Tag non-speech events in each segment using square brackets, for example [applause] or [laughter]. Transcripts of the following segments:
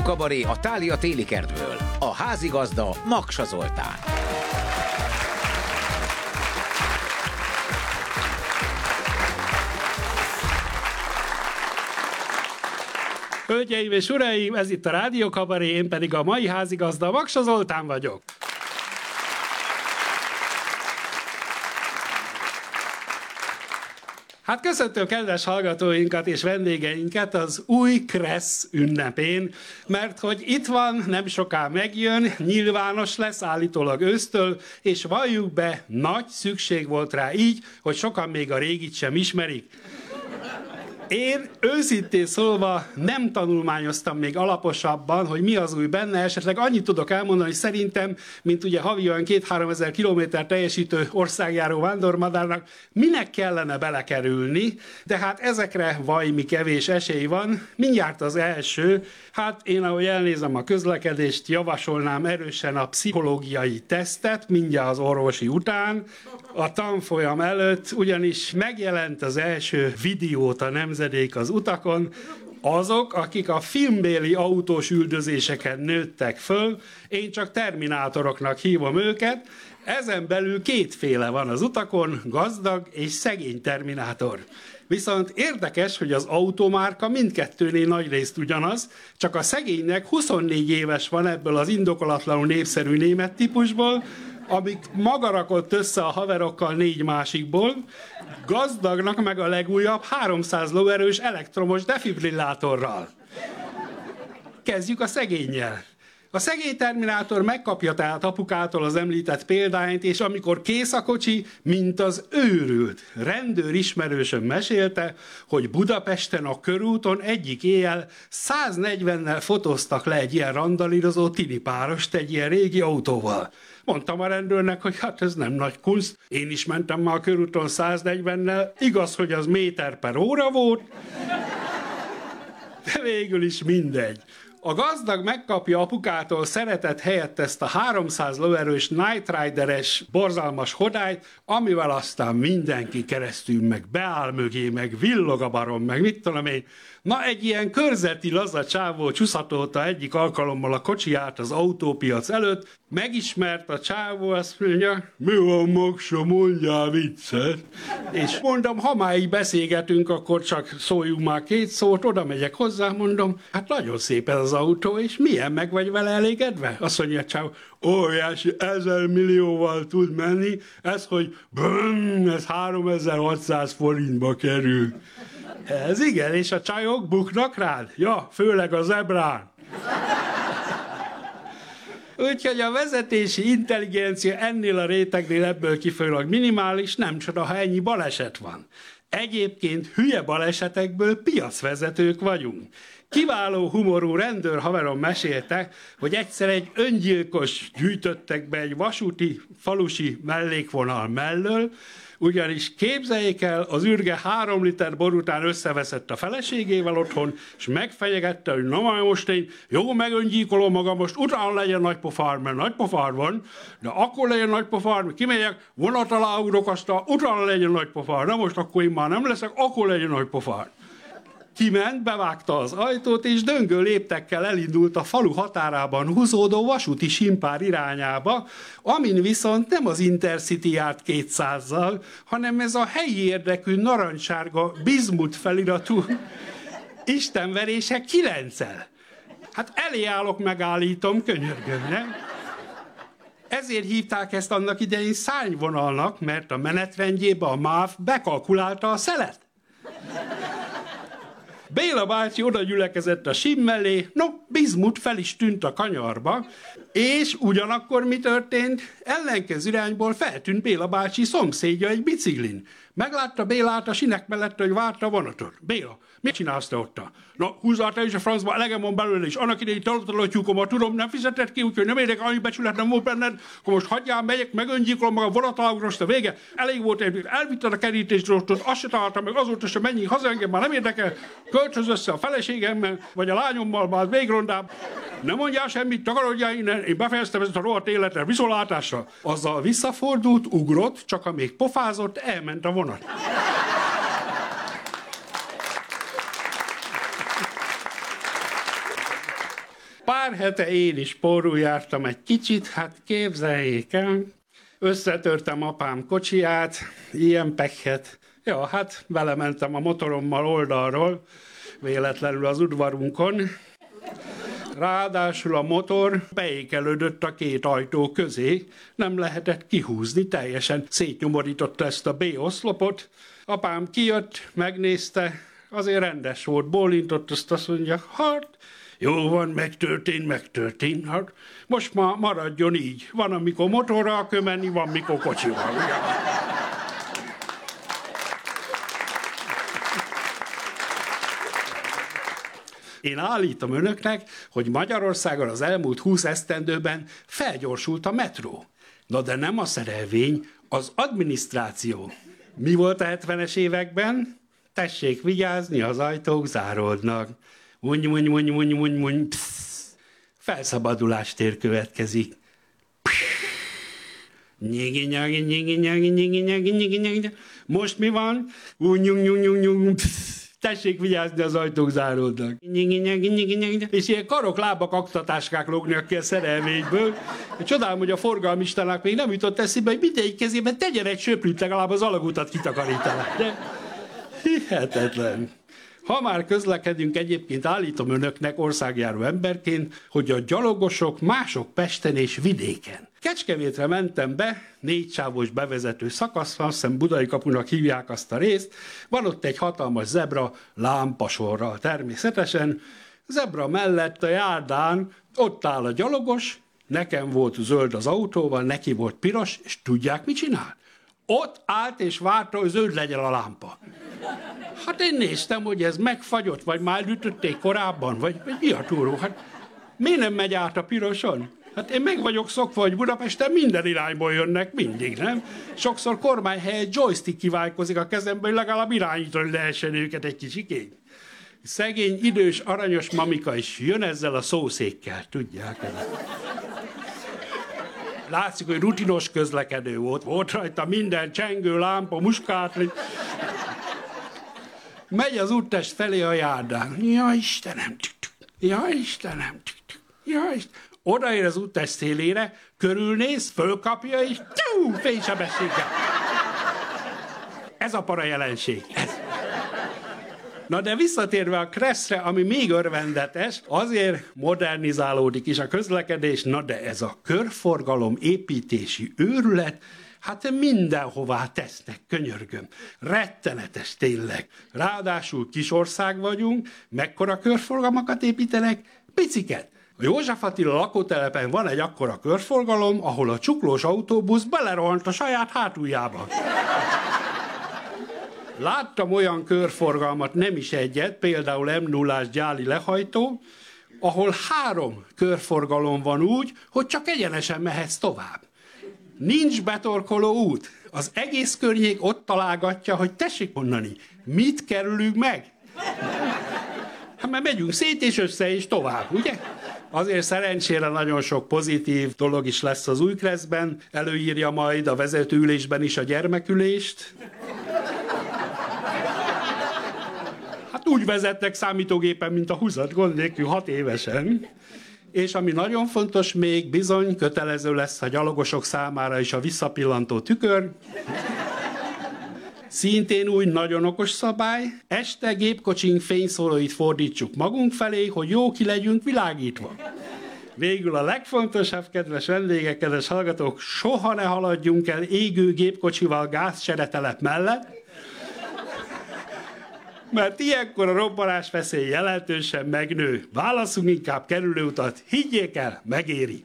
Rádiókabaré a Tália téli kertből. A házigazda Maksa Zoltán. Hölgyeim és uraim, ez itt a Rádiókabaré, én pedig a mai házigazda Maksa Zoltán vagyok. Hát köszöntöm kedves hallgatóinkat és vendégeinket az új Kressz ünnepén, mert hogy itt van, nem soká megjön, nyilvános lesz állítólag ősztől, és valljuk be, nagy szükség volt rá így, hogy sokan még a régit sem ismerik. Én őszintén szólva nem tanulmányoztam még alaposabban, hogy mi az új benne, esetleg annyit tudok elmondani, hogy szerintem, mint ugye havi olyan két-három ezer kilométer teljesítő országjáró vándormadárnak, minek kellene belekerülni, de hát ezekre vajmi kevés esély van. Mindjárt az első, hát én ahogy elnézem a közlekedést, javasolnám erősen a pszichológiai tesztet, mindjárt az orvosi után, a tanfolyam előtt, ugyanis megjelent az első videót a nemzedék az utakon, azok, akik a filmbéli autós üldözéseken nőttek föl, én csak terminátoroknak hívom őket, ezen belül kétféle van az utakon, gazdag és szegény terminátor. Viszont érdekes, hogy az automárka mindkettőnél nagy részt ugyanaz, csak a szegénynek 24 éves van ebből az indokolatlanul népszerű német típusból, amik maga rakott össze a haverokkal négy másikból, gazdagnak meg a legújabb 300 lóerős elektromos defibrillátorral. Kezdjük a szegényel. A szegény terminátor megkapja tehát apukától az említett példányt, és amikor kész a kocsi, mint az őrült, rendőr ismerősön mesélte, hogy Budapesten a körúton egyik éjjel 140-nel fotóztak le egy ilyen randalírozó tini párost egy ilyen régi autóval. Mondtam a rendőrnek, hogy hát ez nem nagy kunst. Én is mentem már a körúton 140-nel. Igaz, hogy az méter per óra volt, de végül is mindegy. A gazdag megkapja apukától szeretet helyett ezt a 300 lóerős Night Rider-es borzalmas hodályt, amivel aztán mindenki keresztül meg beáll mögé, meg villog a barom, meg mit tudom én. Na egy ilyen körzeti laza csávó csúszatolta egyik alkalommal a kocsiját az autópiac előtt, megismert a csávó, azt mondja, mi van Maksa, mondjál viccet. És mondom, ha már így beszélgetünk, akkor csak szóljunk már két szót, oda megyek hozzá, mondom, hát nagyon szép ez az autó, és milyen meg vagy vele elégedve? Azt mondja csávó, óriási ezer millióval tud menni, ez, hogy bum, ez 3600 forintba kerül. Ez igen, és a csajok buknak rád? Ja, főleg a zebrán. Úgyhogy a vezetési intelligencia ennél a rétegnél ebből kifolyólag minimális, nem csoda, ha ennyi baleset van. Egyébként hülye balesetekből piacvezetők vagyunk. Kiváló humorú rendőr haverom mesélte, hogy egyszer egy öngyilkos gyűjtöttek be egy vasúti, falusi mellékvonal mellől, ugyanis képzeljék el, az ürge három liter bor után összeveszett a feleségével otthon, és megfenyegette, hogy na majd most én jó megöngyíkolom magam, most utána legyen nagy pofár, mert nagy pofár van, de akkor legyen nagy pofár, kimegyek, vonat alá ugrok, aztán utána legyen nagy pofár. Na most akkor én már nem leszek, akkor legyen nagy pofár kiment, bevágta az ajtót, és döngő léptekkel elindult a falu határában húzódó vasúti simpár irányába, amin viszont nem az Intercity járt 200-zal, hanem ez a helyi érdekű narancsárga bizmut feliratú istenverése 9 -el. Hát elé állok, megállítom, könyörgöm, nem? Ezért hívták ezt annak idején szárnyvonalnak, mert a menetrendjébe a MÁV bekalkulálta a szelet. Béla bácsi oda gyülekezett a sim mellé, no, Bizmut fel is tűnt a kanyarba, és ugyanakkor mi történt? Ellenkező irányból feltűnt Béla bácsi szomszédja egy biciklin. Meglátta Bélát a sinek mellett, hogy várta a vonatot. Béla, mit csinálsz te ott? Na, húzzál te is a francba, elegem van belőle is. Annak idején tartottad a tyúkomat, tudom, nem fizetett ki, úgyhogy nem érdekel, annyi becsület nem volt benned. Akkor most hagyjál, megyek, megöngyíkolom magam, vonatalagros, a vége. Elég volt, egy, elvitted a kerítést, ott, azt se találtam meg, azóta sem menjünk haza, engem már nem érdekel. Kölcsöz össze a feleségemmel, vagy a lányommal, már végrondám. Nem mondjál semmit, takarodjál innen, én befejeztem ezt a rohadt életet, viszontlátásra. Azzal visszafordult, ugrott, csak amíg pofázott, elment a vonat. Pár hete én is porul jártam egy kicsit, hát képzeljék el. Összetörtem apám kocsiját, ilyen pekhet. Ja, hát belementem a motorommal oldalról, véletlenül az udvarunkon. Ráadásul a motor beékelődött a két ajtó közé, nem lehetett kihúzni, teljesen szétnyomorította ezt a B-oszlopot. Apám kijött, megnézte, azért rendes volt, bólintott, azt azt mondja, hát jó van, megtörtént, megtörtént. Hát most ma maradjon így. Van, amikor motorral kell menni, van, mikor kocsival. Én állítom önöknek, hogy Magyarországon az elmúlt 20 esztendőben felgyorsult a metró. Na de nem a szerelvény, az adminisztráció. Mi volt a 70-es években? Tessék vigyázni, az ajtók záródnak. Muny, muny, muny, muny, muny, muny. Felszabadulástér következik. Nyigi, nyagi, nyigi, nyagi, nyigi, nyagi, nyigi, nyigi. Most mi van? Uny, uny, uny, uny, uny. Tessék vigyázni, az ajtók záródnak. Nyigi, nyigi, nyigi, nyigi. És ilyen karok, lábak, aktatáskák lógnak ki a szerelvényből. Csodálom, hogy a forgalmistának még nem jutott eszébe, hogy mindegyik kezében tegyen egy söprűt, legalább az alagutat kitakarítanak. De hihetetlen. Ha már közlekedünk, egyébként állítom önöknek országjáró emberként, hogy a gyalogosok mások Pesten és vidéken. Kecskemétre mentem be, négy sávos bevezető szakasz, azt hiszem Budai kapunak hívják azt a részt, van ott egy hatalmas zebra lámpasorral természetesen, zebra mellett a járdán ott áll a gyalogos, nekem volt zöld az autóval, neki volt piros, és tudják, mit csinál? Ott állt és várta, hogy zöld legyen a lámpa. Hát én néztem, hogy ez megfagyott, vagy már ütötték korábban, vagy, vagy mi a túró? Hát miért nem megy át a piroson? Hát én meg vagyok szokva, hogy Budapesten minden irányból jönnek, mindig, nem? Sokszor helyett joystick kiválkozik a kezembe, hogy legalább irányítani lehessen őket egy kicsikét. Szegény, idős, aranyos mamika is jön ezzel a szószékkel, tudják? Látszik, hogy rutinos közlekedő volt. Volt rajta minden csengő, lámpa, muskátli. Megy az úttest felé a járdán. Ja, Istenem! Ja, Istenem! Ja, Istenem! Odaér az úttest szélére, körülnéz, fölkapja, és tjú, fénysebességgel. Ez a para jelenség. Ez. Na de visszatérve a Kresszre, ami még örvendetes, azért modernizálódik is a közlekedés, na de ez a körforgalom építési őrület, Hát mindenhová tesznek, könyörgöm. Rettenetes tényleg. Ráadásul kisország vagyunk, mekkora körforgalmakat építenek? Piciket. A József Attila lakótelepen van egy akkora körforgalom, ahol a csuklós autóbusz belerohant a saját hátuljába. Láttam olyan körforgalmat, nem is egyet, például m 0 gyáli lehajtó, ahol három körforgalom van úgy, hogy csak egyenesen mehetsz tovább. Nincs betorkoló út. Az egész környék ott találgatja, hogy tessék mondani, mit kerülünk meg? Hát mert megyünk szét és össze és tovább, ugye? Azért szerencsére nagyon sok pozitív dolog is lesz az új kreszben. Előírja majd a vezetőülésben is a gyermekülést. Hát úgy vezettek számítógépen, mint a húzat gond nélkül, hat évesen. És ami nagyon fontos még, bizony kötelező lesz a gyalogosok számára is a visszapillantó tükör. Szintén új, nagyon okos szabály, este gépkocsink fényszóróit fordítsuk magunk felé, hogy jó ki legyünk világítva. Végül a legfontosabb, kedves vendégek, kedves hallgatók, soha ne haladjunk el égő gépkocsival gázcseretelep mellett, mert ilyenkor a robbanás veszély jelentősen megnő. Válaszunk inkább kerülőutat, higgyék el, megéri.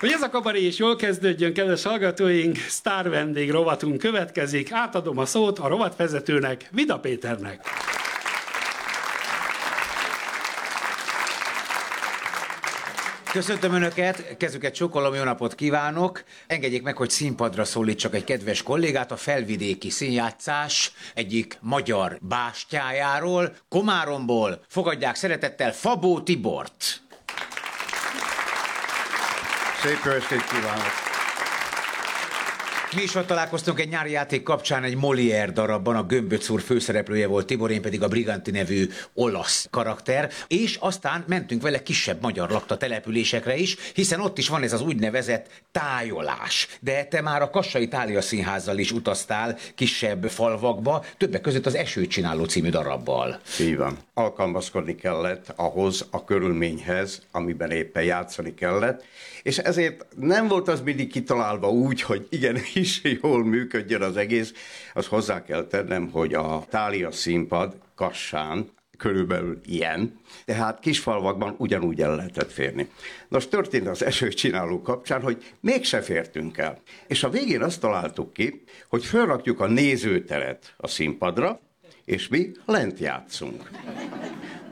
Hogy ez a kabaré is jól kezdődjön, kedves hallgatóink, sztár vendég rovatunk következik. Átadom a szót a rovatvezetőnek, Vida Péternek. Köszöntöm Önöket, kezüket csókolom, jó napot kívánok. Engedjék meg, hogy színpadra szólítsak egy kedves kollégát a felvidéki színjátszás egyik magyar bástyájáról, Komáromból. Fogadják szeretettel Fabó Tibort. Szép estét kívánok! Mi is ott találkoztunk egy nyári játék kapcsán egy Molière darabban, a Gömböc úr főszereplője volt Tibor, én pedig a Briganti nevű olasz karakter, és aztán mentünk vele kisebb magyar lakta településekre is, hiszen ott is van ez az úgynevezett tájolás. De te már a Kassai Tália Színházzal is utaztál kisebb falvakba, többek között az Esőcsináló című darabbal. Így van. Alkalmazkodni kellett ahhoz a körülményhez, amiben éppen játszani kellett, és ezért nem volt az mindig kitalálva úgy, hogy igen, is [laughs] jól működjön az egész. Az hozzá kell tennem, hogy a Tália színpad Kassán körülbelül ilyen, tehát kisfalvakban ugyanúgy el lehetett férni. Nos, történt az esőcsináló kapcsán, hogy mégse fértünk el. És a végén azt találtuk ki, hogy felrakjuk a nézőteret a színpadra, és mi lent játszunk.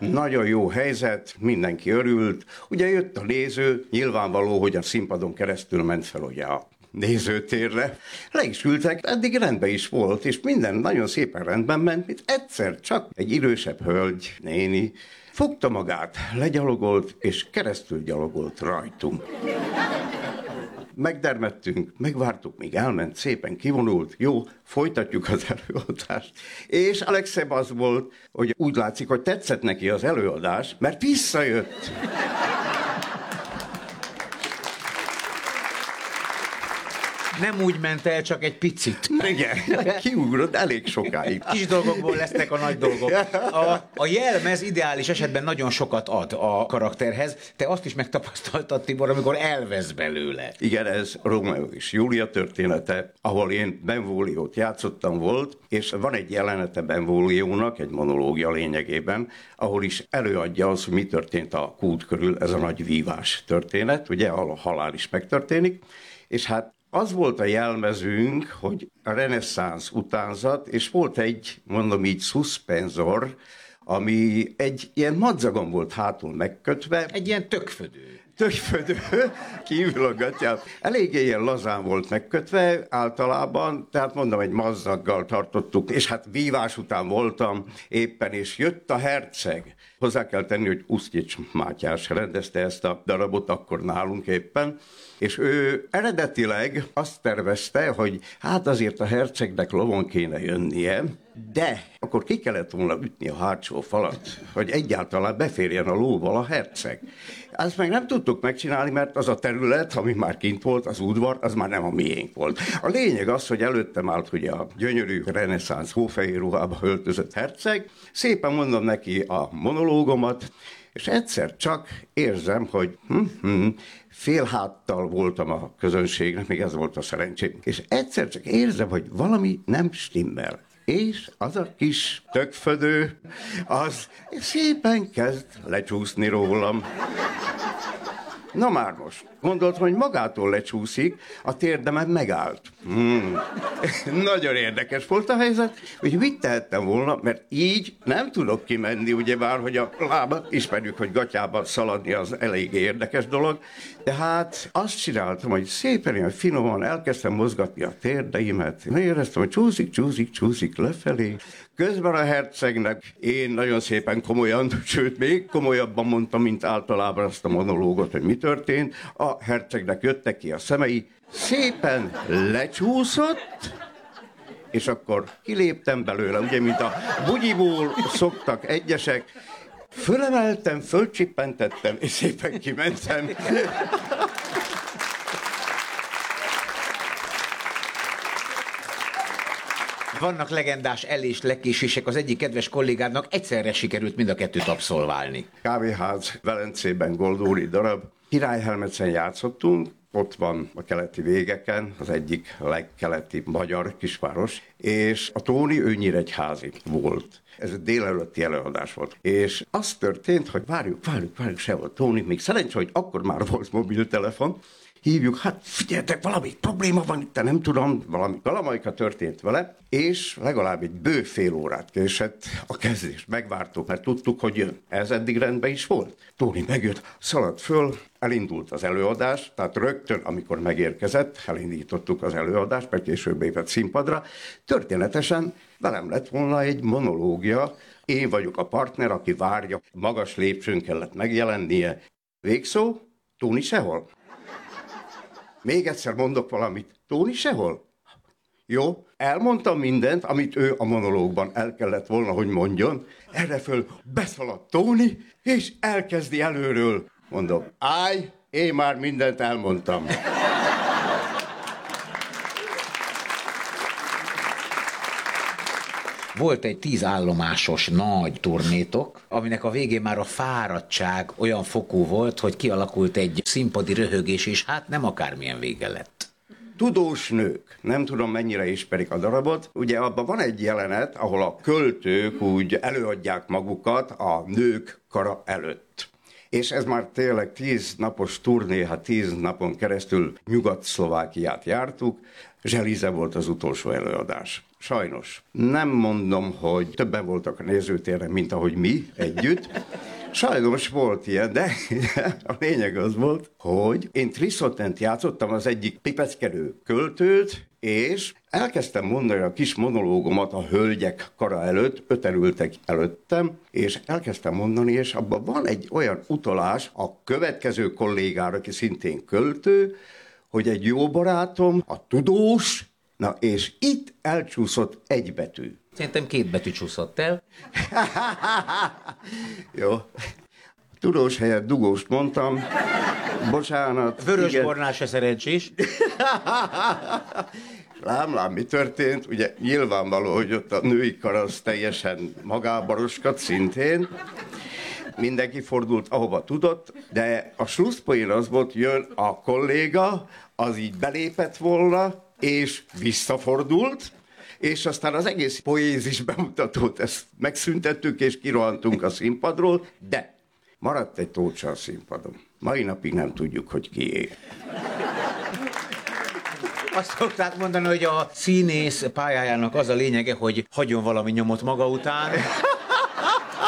Nagyon jó helyzet, mindenki örült. Ugye jött a néző, nyilvánvaló, hogy a színpadon keresztül ment fel ugye a nézőtérre. Le is ültek, eddig rendben is volt, és minden nagyon szépen rendben ment, mint egyszer csak egy idősebb hölgy, néni, fogta magát, legyalogolt, és keresztül gyalogolt rajtunk megdermettünk, megvártuk, míg elment, szépen kivonult, jó, folytatjuk az előadást. És a legszebb az volt, hogy úgy látszik, hogy tetszett neki az előadás, mert visszajött. Nem úgy ment el, csak egy picit. Igen, kiugrott elég sokáig. Kis dolgokból lesznek a nagy dolgok. A, a jelmez ideális esetben nagyon sokat ad a karakterhez. Te azt is megtapasztaltad, Tibor, amikor elvesz belőle. Igen, ez Romeo és Júlia története, ahol én Benvóliót játszottam volt, és van egy jelenete Benvóliónak, egy monológia lényegében, ahol is előadja az, hogy mi történt a kút körül, ez a nagy vívás történet, ugye, ahol a halál is megtörténik, és hát az volt a jelmezünk, hogy a reneszánsz utánzat, és volt egy, mondom így, szuszpenzor, ami egy ilyen madzagon volt hátul megkötve. Egy ilyen tökfödő. Tökfödő, [laughs] kívül a gatyám. Eléggé ilyen lazán volt megkötve általában, tehát mondom, egy mazzaggal tartottuk, és hát vívás után voltam éppen, és jött a herceg. Hozzá kell tenni, hogy Usztyics Mátyás rendezte ezt a darabot akkor nálunk éppen, és ő eredetileg azt tervezte, hogy hát azért a hercegnek lovon kéne jönnie, de akkor ki kellett volna ütni a hátsó falat, hogy egyáltalán beférjen a lóval a herceg. Ezt meg nem tudtuk megcsinálni, mert az a terület, ami már kint volt, az udvar, az már nem a miénk volt. A lényeg az, hogy előttem állt ugye a gyönyörű reneszánsz hófehér ruhába öltözött herceg, szépen mondom neki a monológomat, és egyszer csak érzem, hogy hm, hm, félháttal voltam a közönségnek, még ez volt a szerencsém, és egyszer csak érzem, hogy valami nem stimmel. És az a kis tökfödő, az szépen kezd lecsúszni rólam. Na már most, gondoltam, hogy magától lecsúszik, a térdemen megállt. Hmm. [laughs] Nagyon érdekes volt a helyzet, hogy mit tehettem volna, mert így nem tudok kimenni, ugye bár, hogy a lába, ismerjük, hogy gatyában szaladni az elég érdekes dolog, de hát azt csináltam, hogy szépen ilyen finoman elkezdtem mozgatni a térdeimet, éreztem, hogy csúszik, csúszik, csúszik lefelé, Közben a hercegnek én nagyon szépen komolyan, [laughs] sőt még komolyabban mondtam, mint általában azt a monológot, hogy mi történt. A hercegnek jöttek ki a szemei, szépen lecsúszott, és akkor kiléptem belőle, ugye, mint a bugyiból szoktak egyesek, fölemeltem, fölcsippentettem, és szépen kimentem. Vannak legendás el- és lekésések, az egyik kedves kollégádnak egyszerre sikerült mind a kettőt abszolválni. Kávéház Velencében Goldúri darab. Királyhelmetszen játszottunk, ott van a keleti végeken, az egyik legkeleti magyar kisváros, és a Tóni ő Nyíregyházi volt. Ez egy délelőtti előadás volt. És az történt, hogy várjuk, várjuk, várjuk, se volt Tóni, még szerencsé, hogy akkor már volt mobiltelefon, hívjuk, hát figyeljetek, valami probléma van itt, nem tudom, valami galamajka történt vele, és legalább egy bő fél órát késett a kezdést. Megvártuk, mert tudtuk, hogy jön. Ez eddig rendben is volt. Tóni megjött, szaladt föl, elindult az előadás, tehát rögtön, amikor megérkezett, elindítottuk az előadást, mert később évett színpadra. Történetesen velem lett volna egy monológia, én vagyok a partner, aki várja, magas lépcsőn kellett megjelennie. Végszó, Tóni sehol. Még egyszer mondok valamit. Tóni sehol? Jó, elmondtam mindent, amit ő a monológban el kellett volna, hogy mondjon. Erre föl beszaladt Tóni, és elkezdi előről. Mondom, állj, én már mindent elmondtam. Volt egy tíz állomásos nagy turnétok, aminek a végén már a fáradtság olyan fokú volt, hogy kialakult egy színpadi röhögés, és hát nem akármilyen vége lett. Tudós nők, nem tudom mennyire ismerik a darabot, ugye abban van egy jelenet, ahol a költők úgy előadják magukat a nők kara előtt. És ez már tényleg tíz napos turné, hát tíz napon keresztül Nyugat-Szlovákiát jártuk, Zselize volt az utolsó előadás. Sajnos. Nem mondom, hogy többen voltak a nézőtéren, mint ahogy mi együtt. Sajnos volt ilyen, de [laughs] a lényeg az volt, hogy én Triszotent játszottam az egyik pipeckedő költőt, és elkezdtem mondani a kis monológomat a hölgyek kara előtt, öten ültek előttem, és elkezdtem mondani, és abban van egy olyan utalás a következő kollégára, aki szintén költő, hogy egy jó barátom, a tudós, na és itt elcsúszott egy betű. Szerintem két betű csúszott el. [laughs] Jó. Tudós helyett dugóst mondtam. Bocsánat. Vörös bornál se szerencsés. [laughs] Lám, lám, mi történt? Ugye nyilvánvaló, hogy ott a női kar az teljesen magábaroskat szintén. Mindenki fordult, ahova tudott, de a slusszpoén az volt, jön a kolléga, az így belépett volna, és visszafordult, és aztán az egész poézis bemutatót ezt megszüntettük, és kirohantunk a színpadról, de maradt egy tócsa a színpadon. Mai napig nem tudjuk, hogy kié. Azt szokták mondani, hogy a színész pályájának az a lényege, hogy hagyjon valami nyomot maga után.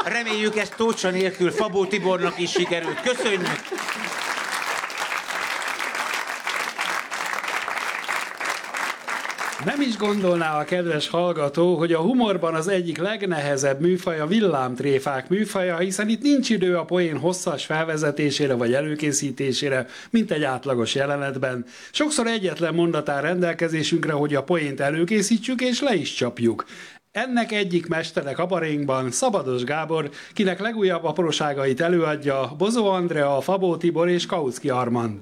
Reméljük ezt Tócsa nélkül Fabó Tibornak is sikerült. Köszönjük! Nem is gondolná a kedves hallgató, hogy a humorban az egyik legnehezebb műfaj a villámtréfák műfaja, hiszen itt nincs idő a poén hosszas felvezetésére vagy előkészítésére, mint egy átlagos jelenetben. Sokszor egyetlen mondat áll rendelkezésünkre, hogy a poént előkészítsük és le is csapjuk. Ennek egyik mestere kabarénkban Szabados Gábor, kinek legújabb apróságait előadja Bozó Andrea, Fabó Tibor és Kautsky Armand.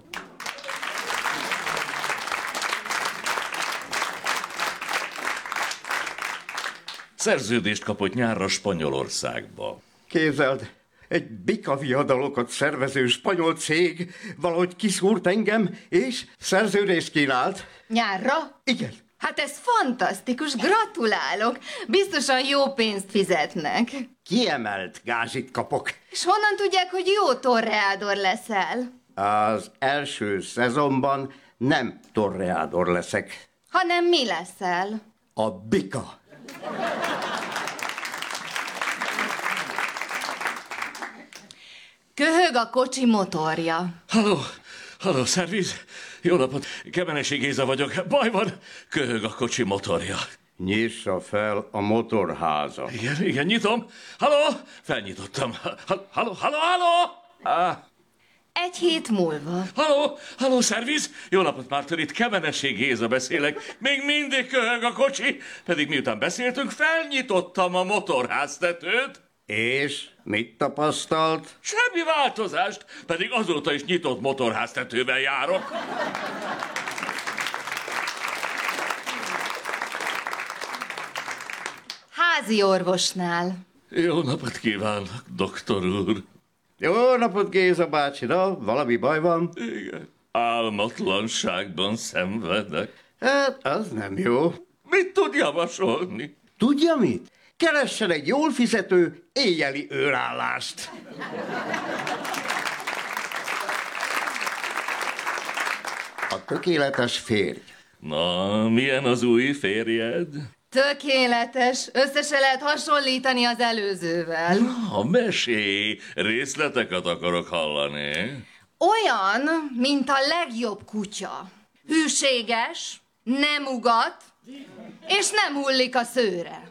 Szerződést kapott nyárra Spanyolországba. Képzeld, egy bika viadalokat szervező spanyol cég valahogy kiszúrt engem, és szerződést kínált. Nyárra? Igen. Hát ez fantasztikus, gratulálok! Biztosan jó pénzt fizetnek. Kiemelt gázsit kapok. És honnan tudják, hogy jó torreádor leszel? Az első szezonban nem torreádor leszek. Hanem mi leszel? A bika. Köhög a kocsi motorja. Halló, halló, szerviz. Jó napot, Kemenesi Géza vagyok. Baj van, köhög a kocsi motorja. Nyissa fel a motorháza. Igen, igen, nyitom. Halló, felnyitottam. Ha- Halló, halló, halló! Ah, Egy hét múlva. halló, halló, szerviz. Jó napot, Márton, itt Kemenesi Géza beszélek. Még mindig köhög a kocsi, pedig miután beszéltünk, felnyitottam a motorháztetőt. És mit tapasztalt? Semmi változást, pedig azóta is nyitott motorháztetővel járok. Házi orvosnál. Jó napot kívánok, doktor úr. Jó napot, Géza bácsi, na, valami baj van? Igen. Álmatlanságban szenvedek. Hát, az nem jó. Mit tud javasolni? Tudja mit? Keressen egy jól fizető éjjeli őrállást. A tökéletes férj. Na, milyen az új férjed? Tökéletes. Össze se lehet hasonlítani az előzővel. A mesé, részleteket akarok hallani. Olyan, mint a legjobb kutya. Hűséges, nem ugat, és nem hullik a szőre.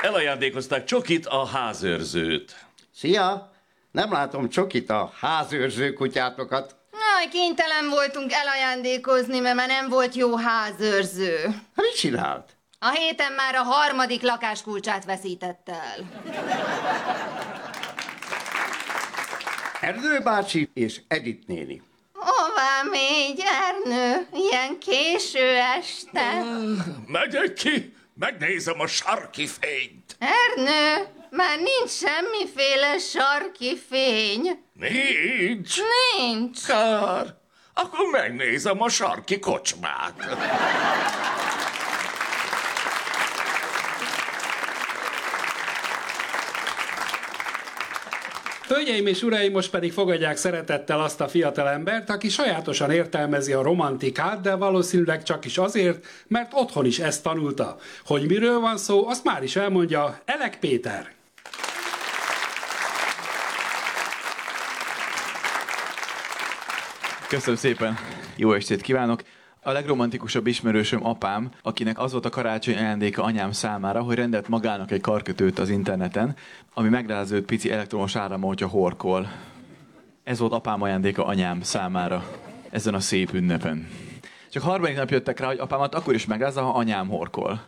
Elajándékozták Csokit a házőrzőt. Szia! Nem látom csokit a házőrző kutyátokat. Jaj, kénytelen voltunk elajándékozni, mert már nem volt jó házőrző. Hát mit csinált? A héten már a harmadik lakáskulcsát veszített el. Erdő bácsi és Edith néni. Hová mégy, Ernő, ilyen késő este? Megyek ki, megnézem a sarki fényt. Ernő, már nincs semmiféle sarki fény. Nincs. Nincs. Kár. Akkor megnézem a sarki kocsmát. Hölgyeim és uraim, most pedig fogadják szeretettel azt a fiatalembert, aki sajátosan értelmezi a romantikát, de valószínűleg csak is azért, mert otthon is ezt tanulta. Hogy miről van szó, azt már is elmondja Elek Péter. Köszönöm szépen, jó estét kívánok! A legromantikusabb ismerősöm apám, akinek az volt a karácsony ajándéka anyám számára, hogy rendelt magának egy karkötőt az interneten, ami megrázza őt pici elektromos áramon, hogyha horkol. Ez volt apám ajándéka anyám számára ezen a szép ünnepen. Csak harmadik nap jöttek rá, hogy apámat akkor is megrázza, ha anyám horkol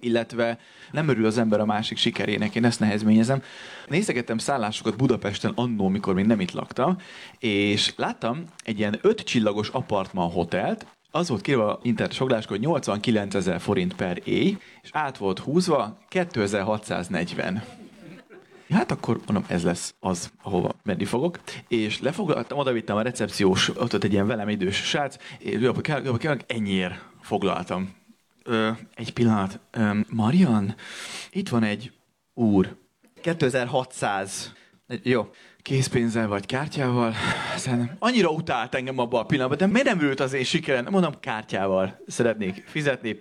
illetve nem örül az ember a másik sikerének, én ezt nehezményezem. Nézegettem szállásokat Budapesten annó, mikor még nem itt laktam, és láttam egy ilyen öt csillagos apartman hotelt, az volt kírva internetes foglaláskor, hogy 89 ezer forint per éj, és át volt húzva 2640. Hát akkor mondom, ez lesz az, ahova menni fogok. És lefoglaltam, oda vittem a recepciós, ott, ott egy ilyen velem idős srác, és ennyiért foglaltam ö, egy pillanat. Ö, Marian, itt van egy úr. 2600. Jó, készpénzzel vagy kártyával. Szerintem annyira utált engem abban a pillanatban, de miért nem ült az én sikeren? Mondom, kártyával szeretnék fizetni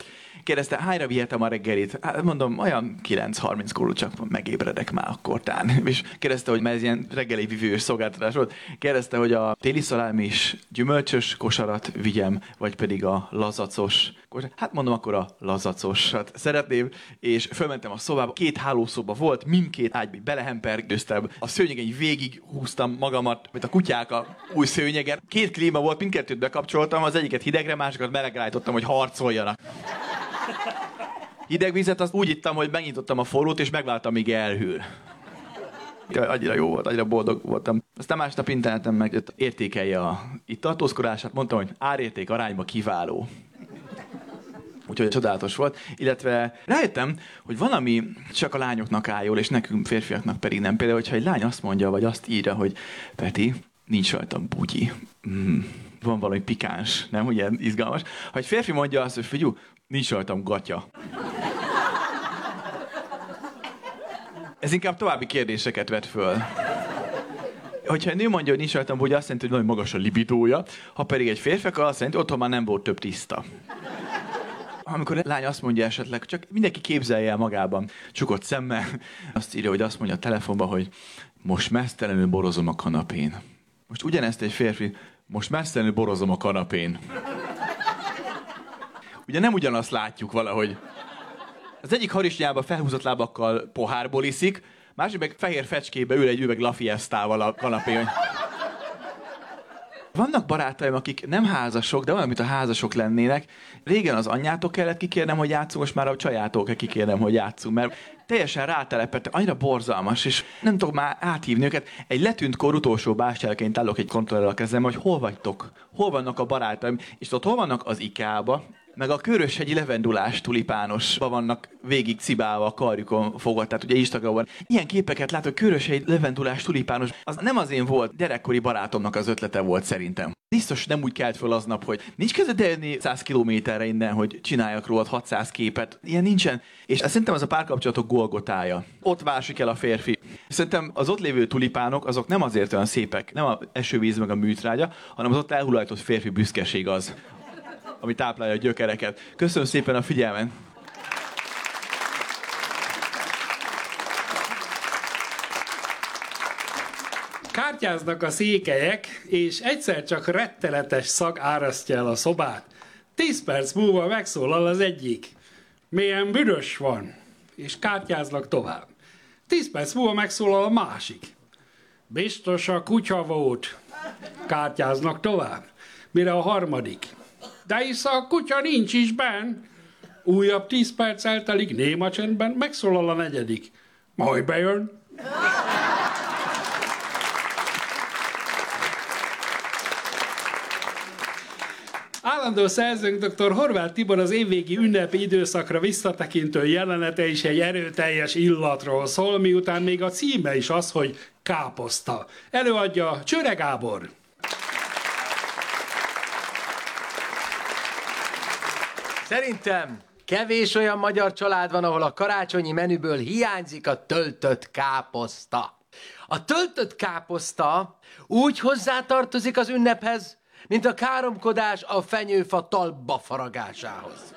kérdezte, hányra vihetem a reggelit? Hát mondom, olyan 9.30 kor csak megébredek már akkor tán. [laughs] És kérdezte, hogy ez ilyen reggeli vívős szolgáltatás volt. Kérdezte, hogy a téli szalámi is gyümölcsös kosarat vigyem, vagy pedig a lazacos. Hát mondom, akkor a lazacosat szeretném, és fölmentem a szobába. Két hálószoba volt, mindkét ágyba belehempergőztem. A szőnyegen végig húztam magamat, mint a kutyák a új szőnyegen. Két klíma volt, mindkettőt bekapcsoltam, az egyiket hidegre, másikat melegre állítottam, hogy harcoljanak. Hideg vizet azt úgy ittam, hogy megnyitottam a forrót, és megváltam, míg elhűl. Annyira jó volt, annyira boldog voltam. Aztán másnap interneten meg értékelje a itt tartózkodását, mondtam, hogy árérték arányba kiváló. Úgyhogy csodálatos volt. Illetve rájöttem, hogy van, ami csak a lányoknak áll jól, és nekünk férfiaknak pedig nem. Például, hogyha egy lány azt mondja, vagy azt írja, hogy Peti, nincs rajtam bugyi. Mm, van valami pikáns, nem? Ugye izgalmas. Ha egy férfi mondja azt, hogy figyú, Nincs rajtam gatya. Ez inkább további kérdéseket vet föl. Hogyha egy nő mondja, hogy nincs rajtam hogy azt jelenti, hogy nagyon magas a libidója, ha pedig egy férfi, akkor azt jelenti, otthon már nem volt több tiszta. Amikor egy lány azt mondja esetleg, csak mindenki képzelje el magában, csukott szemmel, azt írja, hogy azt mondja a telefonban, hogy most mesztelenül borozom a kanapén. Most ugyanezt egy férfi, most mesztelenül borozom a kanapén ugye nem ugyanazt látjuk valahogy. Az egyik harisnyába felhúzott lábakkal pohárból iszik, másik meg fehér fecskébe ül egy üveg lafiesztával a kanapén. Vannak barátaim, akik nem házasok, de olyan, mint a házasok lennének. Régen az anyjától kellett kikérnem, hogy játszunk, most már a csajától kell kikérnem, hogy játszunk, mert teljesen rátelepettek, annyira borzalmas, és nem tudok már áthívni őket. Egy letűnt kor utolsó bástyelként állok egy kontrollerrel a kezem, hogy hol vagytok, hol vannak a barátaim, és ott hol vannak az IKEA-ba, meg a köröshegyi levendulás tulipánosba vannak végig cibálva a karjukon fogva, tehát ugye Instagramon. Ilyen képeket látok, köröshegyi levendulás tulipános. Az nem az én volt, gyerekkori barátomnak az ötlete volt szerintem. Biztos nem úgy kelt föl aznap, hogy nincs között elni 100 kilométerre innen, hogy csináljak róla 600 képet. Ilyen nincsen. És szerintem az a párkapcsolatok golgotája. Ott vásik el a férfi. Szerintem az ott lévő tulipánok azok nem azért olyan szépek, nem a esővíz meg a műtrágya, hanem az ott elhulajtott férfi büszkeség az, ami táplálja a gyökereket. Köszönöm szépen a figyelmet! Kártyáznak a székelyek, és egyszer csak retteletes szag árasztja el a szobát. Tíz perc múlva megszólal az egyik. Milyen büdös van? És kártyáznak tovább. Tíz perc múlva megszólal a másik. Biztos a kutya volt. Kártyáznak tovább. Mire a harmadik. De hisz a kutya nincs is benn. Újabb tíz perc eltelik néma csendben, megszólal a negyedik. Majd bejön. Állandó szerzőnk dr. Horváth Tibor az évvégi ünnepi időszakra visszatekintő jelenete is egy erőteljes illatról szól, miután még a címe is az, hogy káposzta. Előadja Csöre Gábor. Szerintem kevés olyan magyar család van, ahol a karácsonyi menüből hiányzik a töltött káposzta. A töltött káposzta úgy hozzátartozik az ünnephez, mint a káromkodás a fenyőfa talpba faragásához.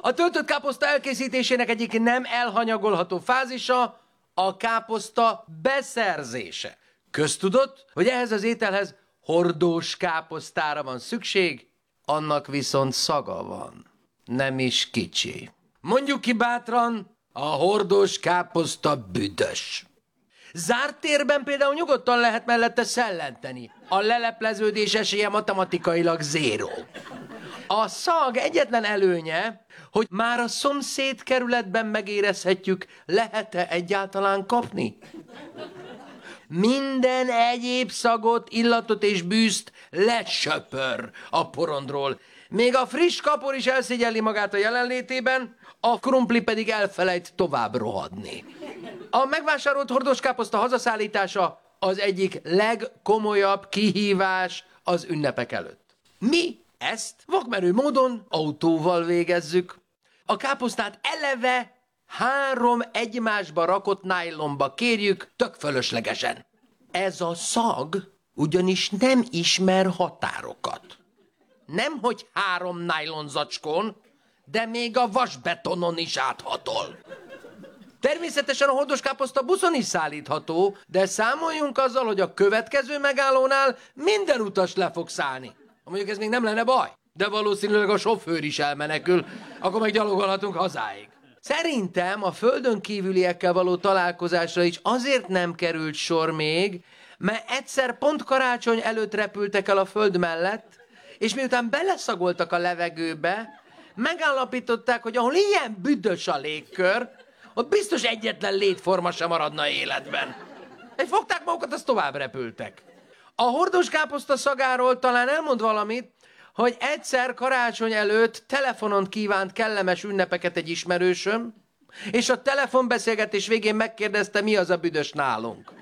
A töltött káposzta elkészítésének egyik nem elhanyagolható fázisa a káposzta beszerzése. Köztudott, hogy ehhez az ételhez hordós káposztára van szükség, annak viszont szaga van. Nem is kicsi. Mondjuk ki bátran, a hordós káposzta büdös. Zárt térben például nyugodtan lehet mellette szellenteni. A lelepleződés esélye matematikailag zéró. A szag egyetlen előnye, hogy már a szomszéd kerületben megérezhetjük, lehet-e egyáltalán kapni. Minden egyéb szagot, illatot és bűzt lesöpör a porondról. Még a friss kapor is elszégyelli magát a jelenlétében, a krumpli pedig elfelejt tovább rohadni. A megvásárolt hordós káposzta hazaszállítása az egyik legkomolyabb kihívás az ünnepek előtt. Mi ezt vakmerő módon autóval végezzük. A káposztát eleve három egymásba rakott nájlomba kérjük, tök fölöslegesen. Ez a szag ugyanis nem ismer határokat. Nem, hogy három nájlon zacskón, de még a vasbetonon is áthatol. Természetesen a hordós káposzta buszon is szállítható, de számoljunk azzal, hogy a következő megállónál minden utas le fog szállni. Mondjuk ez még nem lenne baj, de valószínűleg a sofőr is elmenekül, akkor meg gyalogolhatunk hazáig. Szerintem a földön kívüliekkel való találkozásra is azért nem került sor még, mert egyszer pont karácsony előtt repültek el a föld mellett, és miután beleszagoltak a levegőbe, megállapították, hogy ahol ilyen büdös a légkör, ott biztos egyetlen létforma sem maradna életben. Egy fogták magukat, azt tovább repültek. A hordós káposzta szagáról talán elmond valamit, hogy egyszer karácsony előtt telefonon kívánt kellemes ünnepeket egy ismerősöm, és a telefonbeszélgetés végén megkérdezte, mi az a büdös nálunk.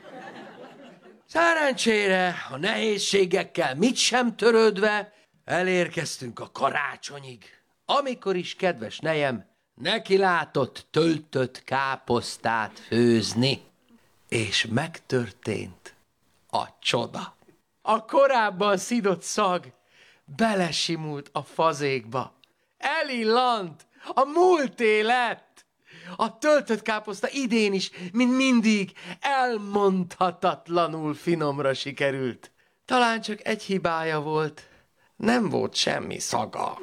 Szerencsére a nehézségekkel mit sem törődve elérkeztünk a karácsonyig, amikor is kedves nejem neki látott töltött káposztát főzni, és megtörtént a csoda. A korábban szidott szag belesimult a fazékba. Elillant a múlt élet. A töltött káposzta idén is, mint mindig, elmondhatatlanul finomra sikerült. Talán csak egy hibája volt, nem volt semmi szaga.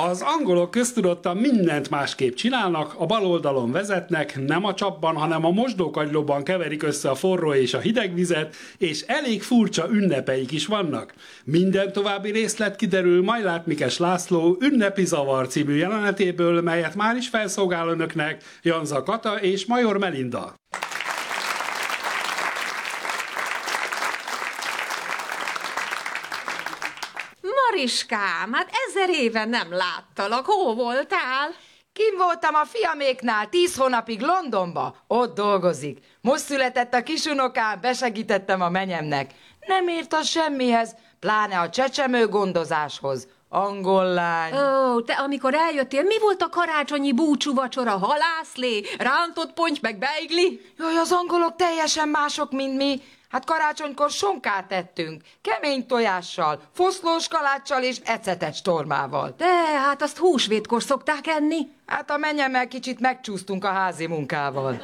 Az angolok köztudottan mindent másképp csinálnak, a bal oldalon vezetnek, nem a csapban, hanem a mosdókagylóban keverik össze a forró és a hideg vizet, és elég furcsa ünnepeik is vannak. Minden további részlet kiderül Majlát Mikes László ünnepi zavar című jelenetéből, melyet már is felszolgál önöknek Janza Kata és Major Melinda. Mariskám, hát ezer éve nem láttalak. Hol voltál? Kim voltam a fiaméknál tíz hónapig Londonba. Ott dolgozik. Most született a kisunokám, besegítettem a menyemnek. Nem ért a semmihez, pláne a csecsemő gondozáshoz. Angol lány. Ó, te amikor eljöttél, mi volt a karácsonyi búcsú vacsora? Halászlé, rántott ponty, meg beigli? Jaj, az angolok teljesen mások, mint mi. Hát karácsonykor sonkát tettünk, kemény tojással, foszlós kaláccsal és ecetes tormával. De hát azt húsvétkor szokták enni. Hát a menyemmel kicsit megcsúsztunk a házi munkával.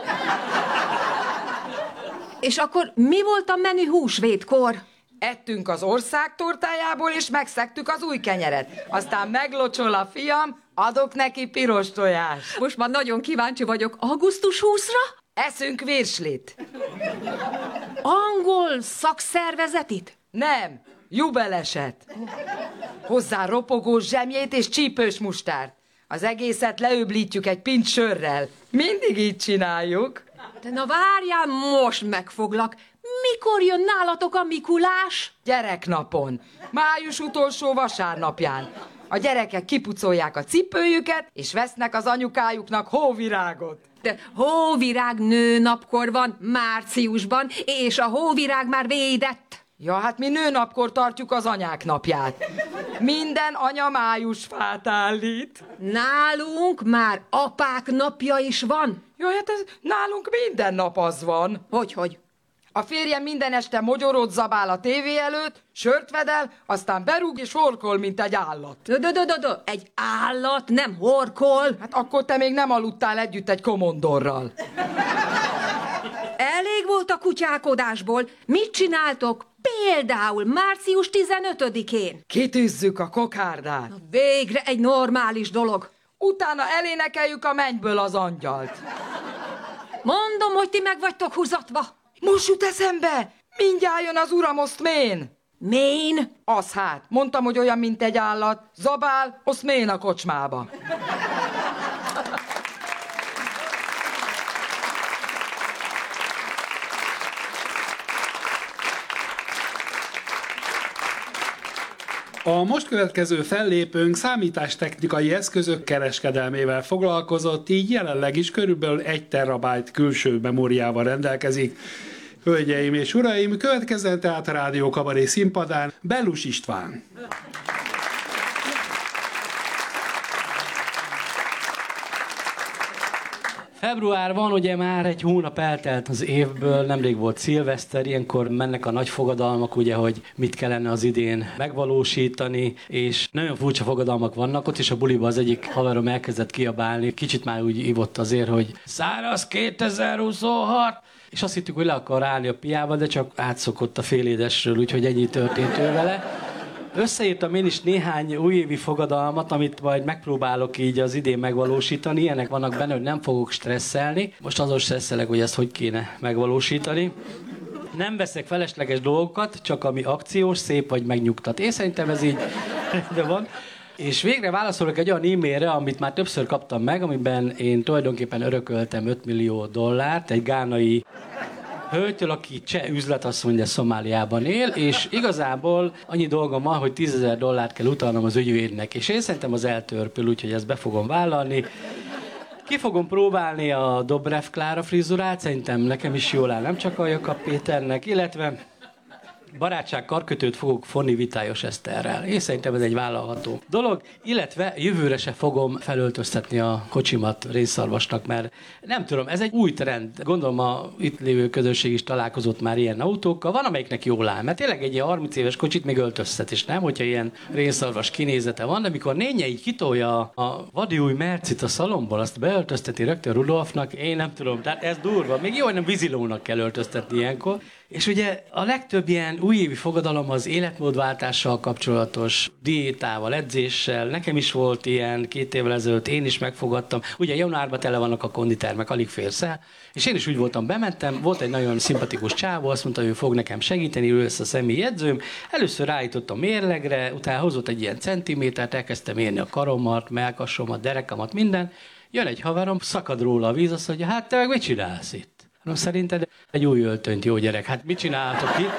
És akkor mi volt a menü húsvétkor? Ettünk az ország tortájából, és megszektük az új kenyeret. Aztán meglocsol a fiam, Adok neki piros tojás. Most már nagyon kíváncsi vagyok. Augusztus 20-ra? Eszünk virslit. Angol szakszervezetit? Nem, jubeleset. Hozzá ropogós zsemjét és csípős mustárt. Az egészet leöblítjük egy pint sörrel. Mindig így csináljuk. De na várjál, most megfoglak. Mikor jön nálatok a Mikulás? Gyereknapon. Május utolsó vasárnapján. A gyerekek kipucolják a cipőjüket, és vesznek az anyukájuknak hóvirágot. De hóvirág nőnapkor van márciusban, és a hóvirág már védett. Ja, hát mi nőnapkor tartjuk az anyák napját. Minden anya májusfát állít. Nálunk már apák napja is van. Ja, hát ez nálunk minden nap az van. Hogy, hogy? A férjem minden este mogyorot zabál a tévé előtt, sört vedel, aztán berúg és horkol, mint egy állat. Do, do, do, do. Egy állat nem horkol. Hát akkor te még nem aludtál együtt egy komondorral. Elég volt a kutyákodásból. Mit csináltok? Például március 15-én. Kitűzzük a kokárdát. Na, végre egy normális dolog. Utána elénekeljük a mennyből az angyalt. Mondom, hogy ti meg vagytok húzatva. Most jut eszembe! Mindjárt jön az uram, oszt mén! Mén? Az hát. Mondtam, hogy olyan, mint egy állat. Zabál, oszt mén a kocsmába. A most következő fellépőnk számítástechnikai eszközök kereskedelmével foglalkozott, így jelenleg is körülbelül 1 terabájt külső memóriával rendelkezik. Hölgyeim és uraim, következzen tehát a Rádió Kabaré színpadán Bellus István. Február van, ugye már egy hónap eltelt az évből, nemrég volt szilveszter, ilyenkor mennek a nagy fogadalmak, ugye, hogy mit kellene az idén megvalósítani, és nagyon furcsa fogadalmak vannak ott, és a buliba az egyik haverom elkezdett kiabálni, kicsit már úgy ívott azért, hogy száraz 2026, és azt hittük, hogy le akar állni a piába, de csak átszokott a félédesről, úgyhogy ennyi történt ő vele. Összeírtam én is néhány újévi fogadalmat, amit majd megpróbálok így az idén megvalósítani. Ilyenek vannak benne, hogy nem fogok stresszelni. Most azon stresszelek, hogy ezt hogy kéne megvalósítani. Nem veszek felesleges dolgokat, csak ami akciós, szép vagy megnyugtat. Én szerintem ez így de van. És végre válaszolok egy olyan e-mailre, amit már többször kaptam meg, amiben én tulajdonképpen örököltem 5 millió dollárt egy gánai hölgytől, aki cseh üzletasszony, de Szomáliában él, és igazából annyi dolgom van, hogy 10 ezer dollárt kell utalnom az ügyvédnek, és én szerintem az eltörpül, úgyhogy ezt be fogom vállalni. Ki fogom próbálni a Dobrev Klára frizurát, szerintem nekem is jól áll, nem csak a Jakab Péternek, illetve barátság karkötőt fogok fonni Vitályos Eszterrel. Én szerintem ez egy vállalható dolog, illetve jövőre se fogom felöltöztetni a kocsimat részszarvasnak, mert nem tudom, ez egy új trend. Gondolom a itt lévő közösség is találkozott már ilyen autókkal. Van, amelyiknek jól áll, mert tényleg egy ilyen 30 éves kocsit még öltöztet is, nem? Hogyha ilyen részszarvas kinézete van, de amikor nénye így kitolja a vadi új mercit a szalomból, azt beöltözteti rögtön Rudolfnak, én nem tudom, tehát ez durva. Még jó, hogy nem vízilónak kell öltöztetni ilyenkor. És ugye a legtöbb ilyen újévi fogadalom az életmódváltással kapcsolatos, diétával, edzéssel. Nekem is volt ilyen két évvel ezelőtt, én is megfogadtam. Ugye januárban tele vannak a konditermek, alig férsz el. És én is úgy voltam, bementem, volt egy nagyon szimpatikus csávó, azt mondta, hogy ő fog nekem segíteni, ő lesz a személyi edzőm. Először ráállítottam mérlegre, utána hozott egy ilyen centimétert, elkezdtem érni a karomat, melkasomat, derekamat, minden. Jön egy haverom, szakad róla a víz, azt mondja, hát te meg mit csinálsz itt? No, szerinted egy új öltönyt, jó gyerek, hát mit csináltok itt?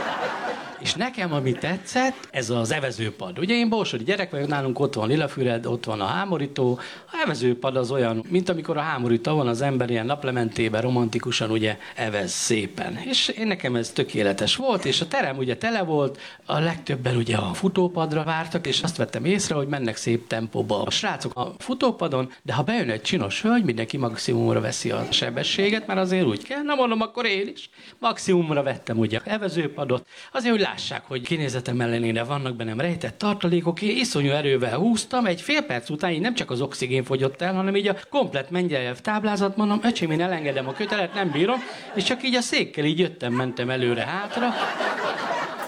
És nekem, ami tetszett, ez az evezőpad. Ugye én borsodi gyerek vagyok, nálunk ott van Lilafüred, ott van a hámorító. A evezőpad az olyan, mint amikor a hámorító van, az ember ilyen naplementében romantikusan ugye evez szépen. És én nekem ez tökéletes volt, és a terem ugye tele volt, a legtöbben ugye a futópadra vártak, és azt vettem észre, hogy mennek szép tempóba a srácok a futópadon, de ha bejön egy csinos hölgy, mindenki maximumra veszi a sebességet, mert azért úgy kell. Na mondom, akkor én is. Maximumra vettem ugye evezőpadot, azért, hogy lássák, hogy kinézetem ellenére vannak bennem rejtett tartalékok, iszonyú erővel húztam, egy fél perc után így nem csak az oxigén fogyott el, hanem így a komplet Mendelejev táblázat, mondom, öcsém, én elengedem a kötelet, nem bírom, és csak így a székkel így jöttem, mentem előre-hátra,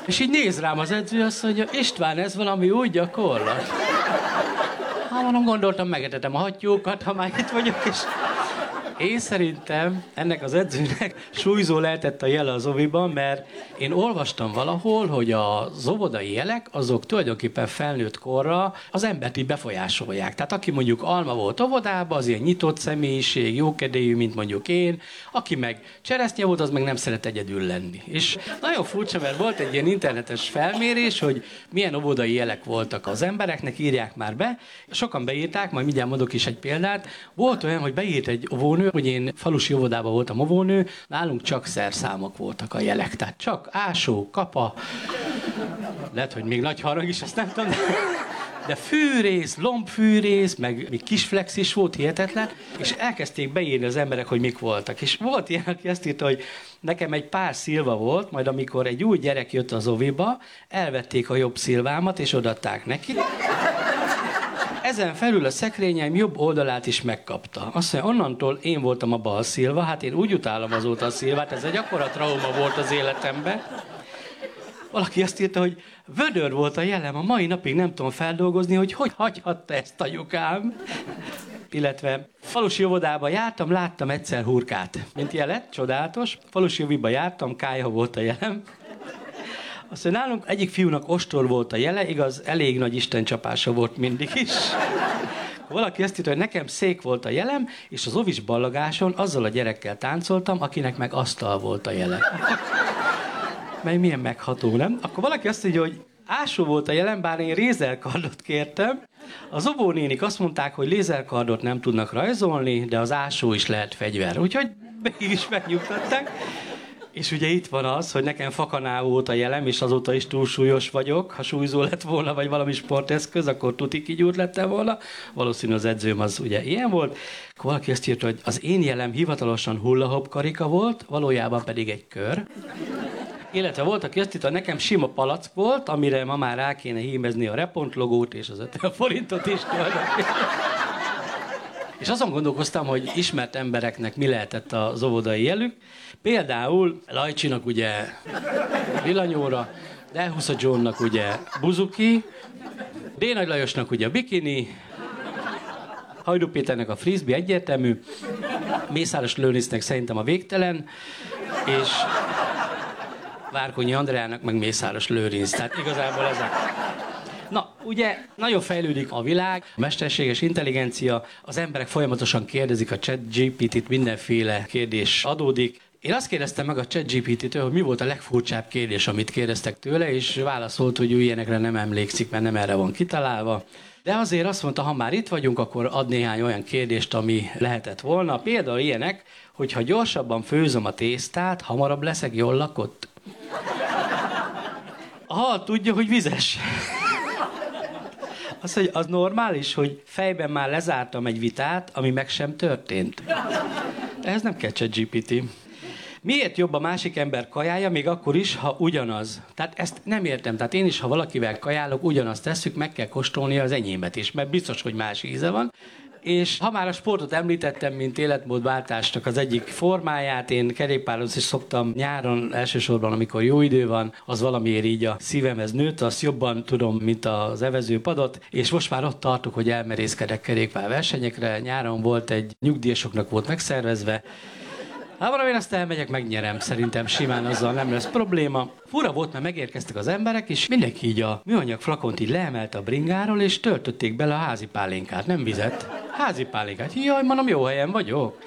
és így néz rám az edző, azt mondja, István, ez valami új gyakorlat. Ha mondom, gondoltam, megetetem a hattyúkat, ha már itt vagyok, és én szerintem ennek az edzőnek súlyzó lehetett a jele az oviban, mert én olvastam valahol, hogy a óvodai jelek azok tulajdonképpen felnőtt korra az embert befolyásolják. Tehát aki mondjuk alma volt óvodában, az ilyen nyitott személyiség, jókedélyű, mint mondjuk én, aki meg cseresznye volt, az meg nem szeret egyedül lenni. És nagyon furcsa, mert volt egy ilyen internetes felmérés, hogy milyen óvodai jelek voltak az embereknek, írják már be. Sokan beírták, majd mindjárt mondok is egy példát. Volt olyan, hogy beírt egy óvónő, hogy én falusi óvodában voltam óvónő, nálunk csak szerszámok voltak a jelek. Tehát csak ásó, kapa, lehet, hogy még nagy harag is, azt nem tudom, de, fűrész, lombfűrész, meg még kisflex is volt, hihetetlen, és elkezdték beírni az emberek, hogy mik voltak. És volt ilyen, aki azt írta, hogy nekem egy pár szilva volt, majd amikor egy új gyerek jött az oviba, elvették a jobb szilvámat, és odatták neki. Ezen felül a szekrényem jobb oldalát is megkapta. Azt mondja, onnantól én voltam a bal szilva, hát én úgy utálom azóta a szilvát, ez egy akkora trauma volt az életemben. Valaki azt írta, hogy vödör volt a jelem, a mai napig nem tudom feldolgozni, hogy hogy hagyhatta ezt a lyukám. Illetve falusi óvodába jártam, láttam egyszer hurkát. Mint jelet, csodálatos. Falusi óviba jártam, kája volt a jelem. Azt mondja, nálunk egyik fiúnak ostor volt a jele, igaz, elég nagy istencsapása volt mindig is. [laughs] Valaki azt írta, hogy nekem szék volt a jelem, és az ovis ballagáson azzal a gyerekkel táncoltam, akinek meg asztal volt a jele. [laughs] Mely milyen megható, nem? Akkor valaki azt mondja, hogy ásó volt a jelen, bár én lézerkardot kértem. Az óvónénik azt mondták, hogy lézerkardot nem tudnak rajzolni, de az ásó is lehet fegyver. Úgyhogy végig is megnyugtatták. És ugye itt van az, hogy nekem fakaná volt a jelem, és azóta is túlsúlyos vagyok. Ha súlyzó lett volna, vagy valami sporteszköz, akkor tuti kigyúrt lettem volna. Valószínű az edzőm az ugye ilyen volt. Akkor valaki azt írta, hogy az én jelem hivatalosan hullahop karika volt, valójában pedig egy kör. Illetve volt, aki azt írta, nekem sima palack volt, amire ma már rá kéne hímezni a repont logót és az 50 forintot is. És azon gondolkoztam, hogy ismert embereknek mi lehetett az óvodai jelük. Például Lajcsinak ugye villanyóra, Delhusa Johnnak ugye buzuki, D. Nagy Lajosnak ugye bikini, Hajdú Péternek a frisbee egyértelmű, Mészáros Lőnisznek szerintem a végtelen, és Várkonyi Andreának meg Mészáros Lőrinc. Tehát igazából ezek. Na, ugye nagyon fejlődik a világ, a mesterséges intelligencia, az emberek folyamatosan kérdezik a chat GPT-t, mindenféle kérdés adódik. Én azt kérdeztem meg a ChatGPT-től, hogy mi volt a legfurcsább kérdés, amit kérdeztek tőle, és válaszolt, hogy ő ilyenekre nem emlékszik, mert nem erre van kitalálva. De azért azt mondta, ha már itt vagyunk, akkor ad néhány olyan kérdést, ami lehetett volna. Például ilyenek, hogy ha gyorsabban főzöm a tésztát, hamarabb leszek jól lakott. Ha tudja, hogy vizes. Az, hogy az normális, hogy fejben már lezártam egy vitát, ami meg sem történt. Ez nem kell GPT. Miért jobb a másik ember kajája, még akkor is, ha ugyanaz? Tehát ezt nem értem. Tehát én is, ha valakivel kajálok, ugyanazt tesszük, meg kell kóstolni az enyémet is, mert biztos, hogy más íze van. És ha már a sportot említettem, mint életmódváltásnak az egyik formáját, én kerékpározni szoktam nyáron, elsősorban, amikor jó idő van, az valamiért így a szívemhez nőtt, azt jobban tudom, mint az evezőpadot, és most már ott tartok, hogy elmerészkedek kerékpár versenyekre. Nyáron volt egy nyugdíjasoknak volt megszervezve, Hát valami én azt elmegyek, megnyerem. Szerintem simán azzal nem lesz probléma. Fura volt, mert megérkeztek az emberek, és mindenki így a műanyag flakont így leemelte a bringáról, és töltötték bele a házi pálinkát, nem vizet. Házi pálinkát. Jaj, mondom, jó helyen vagyok.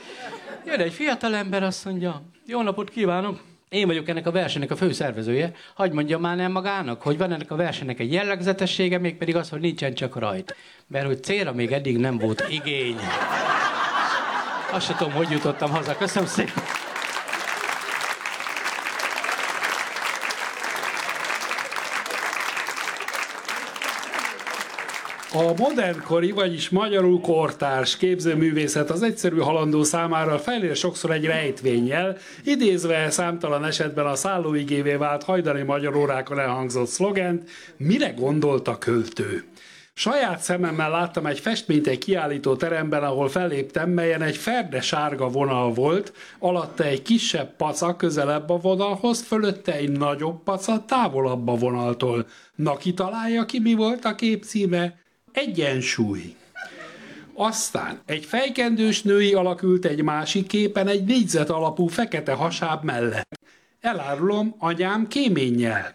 Jön egy fiatal ember, azt mondja, jó napot kívánok, én vagyok ennek a versenynek a főszervezője. Hagy mondja már nem magának, hogy van ennek a versenynek egy jellegzetessége, mégpedig az, hogy nincsen csak rajt. Mert hogy célra még eddig nem volt igény. Azt sem tudom, hogy jutottam haza. Köszönöm szépen. A modernkori, vagyis magyarul kortárs képzőművészet az egyszerű halandó számára felér sokszor egy rejtvényjel, idézve számtalan esetben a szállóigévé vált hajdani magyar órákon elhangzott szlogent, mire gondolt a költő. Saját szememmel láttam egy festményt egy kiállító teremben, ahol felléptem, melyen egy ferde sárga vonal volt, alatta egy kisebb paca közelebb a vonalhoz, fölötte egy nagyobb paca távolabb a vonaltól. Na ki találja ki, mi volt a kép címe? Egyensúly. Aztán egy fejkendős női alakült egy másik képen egy négyzet alapú fekete hasáb mellett. Elárulom, anyám kéménnyel.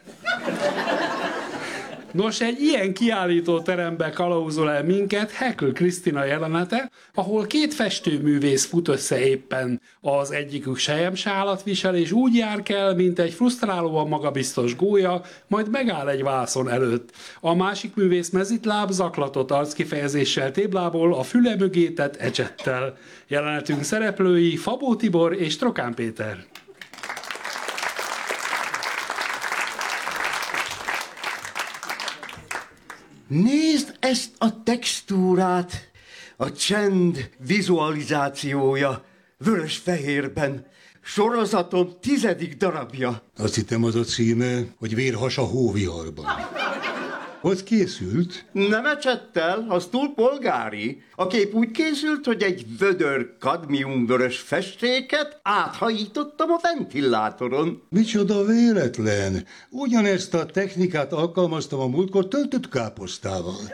Nos, egy ilyen kiállító terembe kalauzol el minket Heckl Krisztina jelenete, ahol két festőművész fut össze éppen. Az egyikük sejemsálat visel, és úgy jár kell, mint egy frusztrálóan magabiztos gólya, majd megáll egy vászon előtt. A másik művész mezitláb zaklatott arckifejezéssel téblából a füle mögé tett ecsettel. Jelenetünk szereplői Fabó Tibor és Trokán Péter. Nézd ezt a textúrát, a csend vizualizációja, vörös-fehérben, sorozatom tizedik darabja. Azt hittem az a címe, hogy Vérhas a hóviharban. Hogy készült? Nem ecsettel, az túl polgári. A kép úgy készült, hogy egy vödör kadmiumvörös festéket áthajítottam a ventilátoron. Micsoda véletlen! Ugyanezt a technikát alkalmaztam a múltkor töltött káposztával.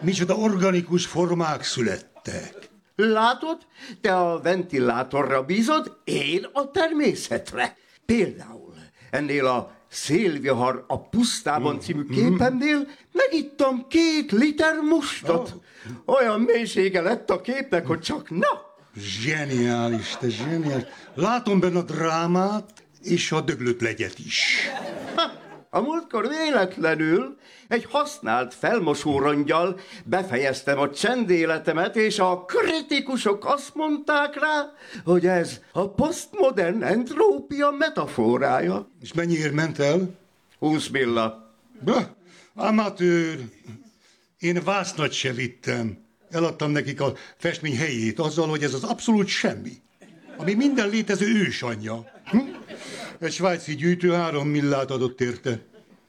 Micsoda organikus formák születtek. Látod, te a ventilátorra bízod, én a természetre. Például ennél a Szélvihar a pusztában című képemnél megittam két liter mustot. Olyan mélysége lett a képnek, hogy csak na! Zseniális, te zseniális. Látom benne a drámát és a döglött legyet is. A múltkor véletlenül egy használt felmosórongyal befejeztem a csendéletemet, és a kritikusok azt mondták rá, hogy ez a posztmodern entrópia metaforája. És mennyiért ment el? 20 milla. Bah, amatőr! Én vásznat se vittem. Eladtam nekik a festmény helyét azzal, hogy ez az abszolút semmi. Ami minden létező ősanyja. Hm? Egy svájci gyűjtő három millát adott érte.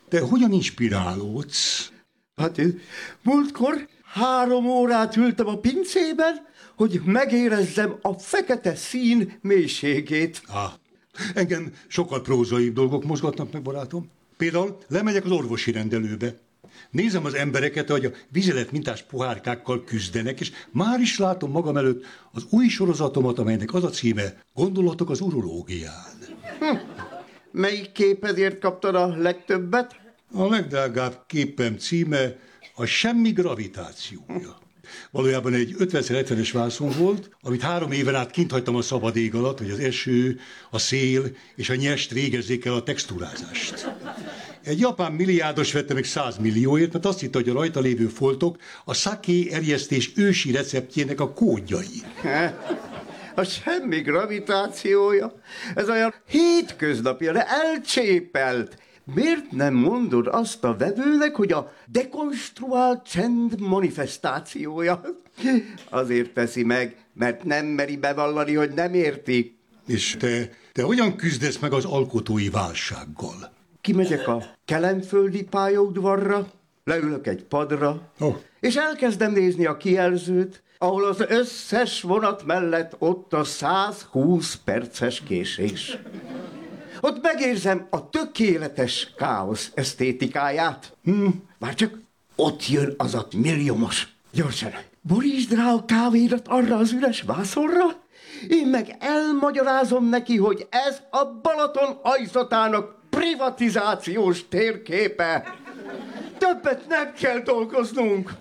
Te hogyan inspirálódsz? Hát én múltkor három órát ültem a pincében, hogy megérezzem a fekete szín mélységét. Ah, engem sokkal prózaibb dolgok mozgatnak meg, barátom. Például lemegyek az orvosi rendelőbe. Nézem az embereket, hogy a vizelet mintás pohárkákkal küzdenek, és már is látom magam előtt az új sorozatomat, amelynek az a címe Gondolatok az urológián. Hm. Melyik képedért kaptad a legtöbbet? A legdrágább képem címe a Semmi gravitációja. Valójában egy 50-70-es vászon volt, amit három éven át kint hagytam a szabad ég alatt, hogy az eső, a szél és a nyest végezzék el a texturázást. Egy japán milliárdos vette meg 100 millióért, mert azt hitte, hogy a rajta lévő foltok a szaké erjesztés ősi receptjének a kódjai. A semmi gravitációja. Ez olyan hétköznapi, de elcsépelt. Miért nem mondod azt a vevőnek, hogy a dekonstruált csend manifestációja? Azért teszi meg, mert nem meri bevallani, hogy nem érti. És te, te hogyan küzdesz meg az alkotói válsággal? Kimegyek a kelenföldi pályaudvarra, leülök egy padra, oh. és elkezdem nézni a kijelzőt, ahol az összes vonat mellett ott a 120 perces késés. Ott megérzem a tökéletes káosz esztétikáját. Hm, már csak ott jön az a milliómos. Gyorsan, borítsd rá a kávédat arra az üres vászorra, én meg elmagyarázom neki, hogy ez a Balaton ajzatának privatizációs térképe. Többet nem kell dolgoznunk.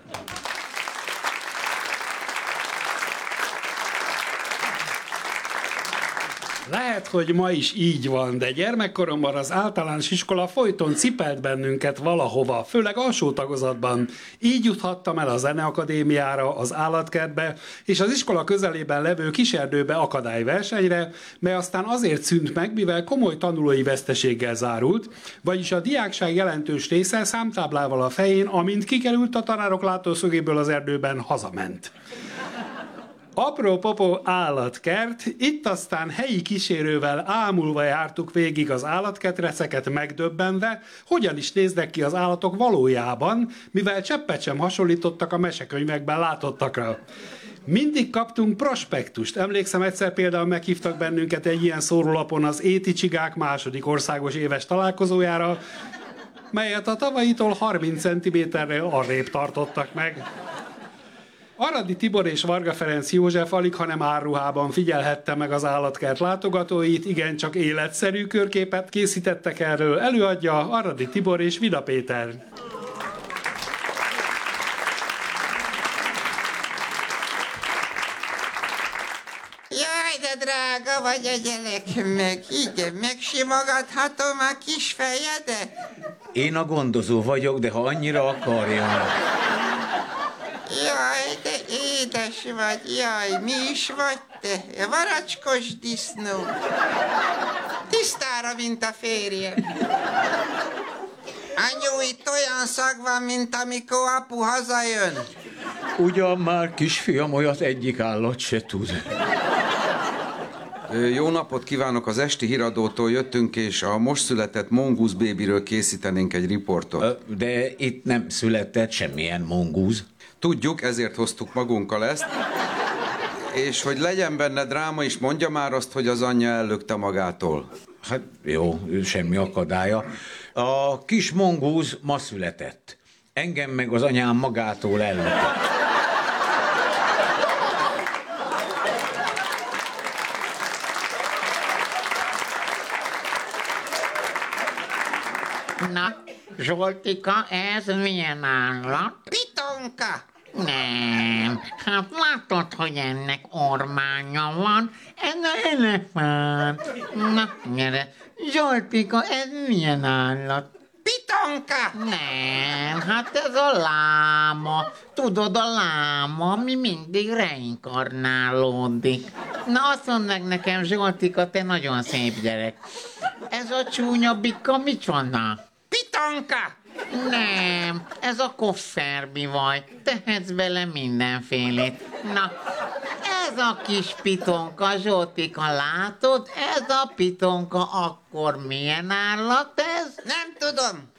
Lehet, hogy ma is így van, de gyermekkoromban az általános iskola folyton cipelt bennünket valahova, főleg alsó tagozatban. Így juthattam el a Zeneakadémiára, az állatkertbe, és az iskola közelében levő kiserdőbe akadályversenyre, mely aztán azért szűnt meg, mivel komoly tanulói veszteséggel zárult, vagyis a diákság jelentős része számtáblával a fején, amint kikerült a tanárok látószögéből az erdőben, hazament. Apró popó állatkert, itt aztán helyi kísérővel ámulva jártuk végig az állatketreceket megdöbbenve, hogyan is néznek ki az állatok valójában, mivel cseppet sem hasonlítottak a mesekönyvekben látottakra. Mindig kaptunk prospektust. Emlékszem, egyszer például meghívtak bennünket egy ilyen szórólapon az Éti Csigák második országos éves találkozójára, melyet a tavaitól 30 cm-rel arrébb tartottak meg. Aradi Tibor és Varga Ferenc József alig, hanem árruhában figyelhette meg az állatkert látogatóit, igen, csak életszerű körképet készítettek erről. Előadja Aradi Tibor és Vida Péter. Drága vagy a gyerek meg. Igen, megsimogathatom a kis fejedet? Én a gondozó vagyok, de ha annyira akarja. Jaj, de édes vagy, jaj, mi is vagy te? Varacskos disznó. Tisztára, mint a férje. Anyu, itt olyan szag van, mint amikor apu hazajön. Ugyan már kisfiam, olyat egyik állat se tud. Jó napot kívánok, az esti híradótól jöttünk, és a most született mongoose bébiről készítenénk egy riportot. De itt nem született semmilyen mongúz. Tudjuk, ezért hoztuk magunkkal ezt. És hogy legyen benne dráma is, mondja már azt, hogy az anyja ellökte magától. Hát jó, semmi akadálya. A kis mongúz ma született. Engem meg az anyám magától ellökött. Na, Zsoltika, ez milyen állat? Pitonka! Nem, hát látod, hogy ennek ormánya van, ez a elefánt. Na, gyere, Zsoltika, ez milyen állat? Pitonka! Nem, hát ez a láma. Tudod, a láma, ami mindig reinkarnálódik. Na, azt mondd meg nekem, Zsoltika, te nagyon szép gyerek. Ez a csúnya bika micsoda? Pitonka! Nem, ez a kofferbi vagy. Tehetsz bele mindenfélét. Na, ez a kis pitonka, Zsoltika, látod? Ez a pitonka akkor milyen állat ez? Nem tudom.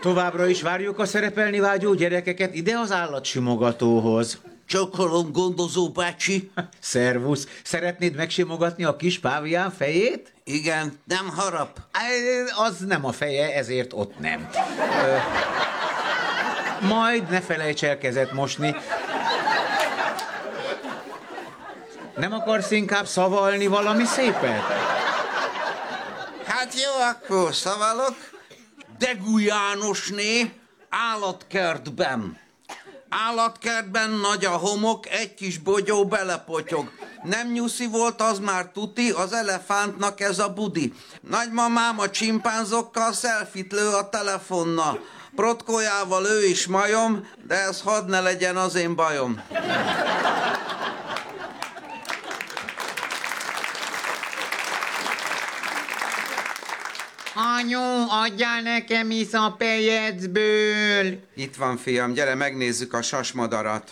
Továbbra is várjuk a szerepelni vágyó gyerekeket ide az állatsimogatóhoz. Csokolom, gondozó bácsi. Szervusz, szeretnéd megsimogatni a kis pávián fejét? Igen, nem harap. Az nem a feje, ezért ott nem. Ö, majd ne felejts el kezet mosni. Nem akarsz inkább szavalni valami szépet? Hát jó, akkor szavalok. Degú Jánosné, állatkertben. Állatkertben nagy a homok, egy kis bogyó belepotyog. Nem nyuszi volt, az már tuti, az elefántnak ez a budi. Nagymamám a csimpánzokkal szelfit lő a telefonnal. Protkójával ő is majom, de ez hadd ne legyen az én bajom. Anyu, adjál nekem is a pejecből. Itt van, fiam, gyere, megnézzük a sasmadarat.